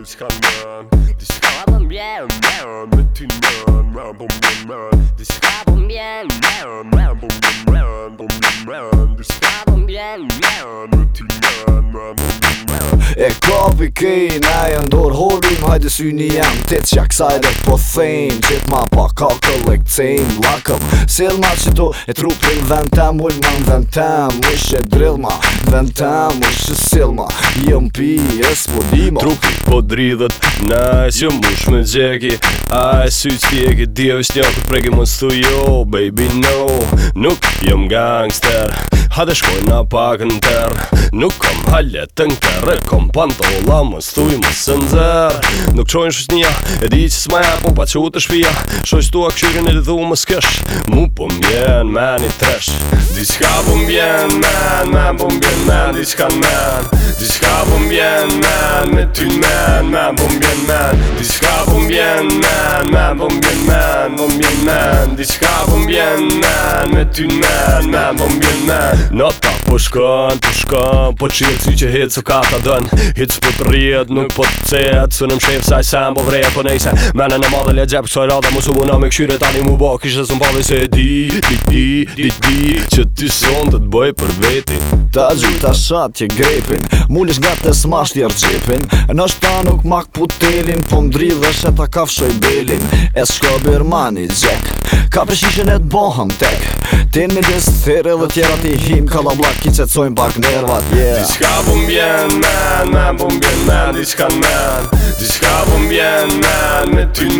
bëj s'ka njën Disko po mbjen, mbjen, me ti njën Mbjen, po mbjen, mbjen Disko po mbjen, mbjen, mbjen, po mbjen, mbjen Po mbjen, mbjen Disko po mbjen, mbjen, me ti njën Mbjen, po mbjen, mbjen E kapi kejn, e e ndor hodim Hajde sy një jam, tic qa kësaj dhe po thejm Qit ma pa ka kolekcim, lakëm Sil ma që tu e trupin ventem Ull ventem, ush e drill Ventem, ush dridhët Nice, jo mush me gjeki A e sy që kjeki Dio është njën ku më stu jo Baby no, nuk jom gangster Ha dhe shkoj na pak në ter Nuk kam halet të në Kom pantola më stu i më së nëzër Nuk qojnë shush një E di që s'ma e, po pa që u të shpia Shoj që tua këshyri në lidhu më s'kesh Mu po mbjen me një tresh Diçka po mbjen men Men po mbjen men Diçka men Diçka po mbjen men Me ty men men, bom bum bjen men Diçka bum bjen men, men, bum bjen men, bum bjen men Diçka bum bjen men, me ty në men, men, bum bjen men Nota po shkon, po shkon, po që si që hitë su ka të dën Hitë po të rritë, nuk po të cëtë, su në më shifë saj sen, po vrejë po nejse Mene në madhe le gjepë, kësoj rada, mu su buna me këshyre tani mu bo Kishe su më pavi se di, di, di, di, di, që ti son të të bëj për veti Ta gjitha shatë që grepin Mullish gatë të smasht jërë gjepin Në nuk mak putelin Po dhe shë ta kafshoj belin E shko birmani gjek Ka përshishën e të bohëm tek Tin me disë thire dhe tjera ti him Ka la blak ki bak nervat yeah. Diska po mbjen men, men po mbjen men Diska men Diska po mbjen men me ty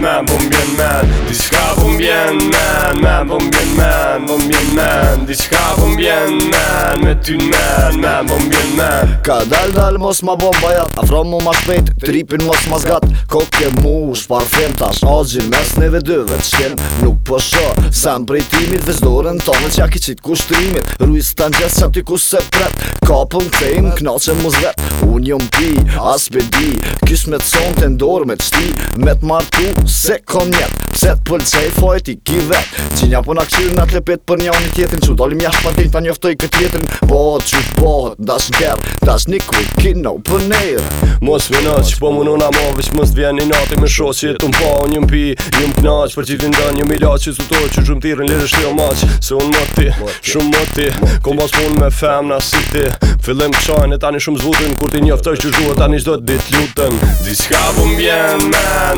Me bom bien men Dishka bom bien men, Me bom bien men, bom bjen men Dishka bom bien men, me ty men, Me bom bien men Ka dal dal mos ma bom bajat, afro mu ma shpejt, tripin mos ma zgat Kokje mu shparfim par fem ta mes neve dy dhe Nuk po sho, sa mbrejtimit dhe zdore në tonë qa ki qit kushtrimit Rujs të në gjesë ty i se pret, ka pëm fejmë, kna që mu zvet Unë jom pi, as di, kys me të son të ndorë me të Me të martu, se kom njët Se t'pëllë që e fojt i ki dhe Qinja po në këshirë në klepet për njën i tjetin Që dolim jash për din njoftoj këtë jetin Bo po, që pohët, dash në gjerë Dash një kuj kino për nejrë Mos vjen në që po më nuna ma Vish mës t'vjen një natë Me më shos që jetu Një mpi, një mpnaq Për qitin dan një milat që su toj që gjumë tirin Lirë një jo maq Se unë më ti, shumë më ti Kom pas me fem në city Fillim qajnë e tani shumë zvutin Kur ti njoftoj që gjuhet tani qdo dit lutën Di qka bu po mbjen,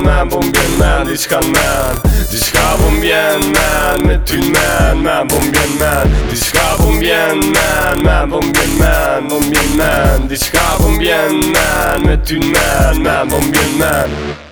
men, po men diçka men Diçka bu mbjen men Me ty men, men bu mbjen men Diçka bu Me ty men.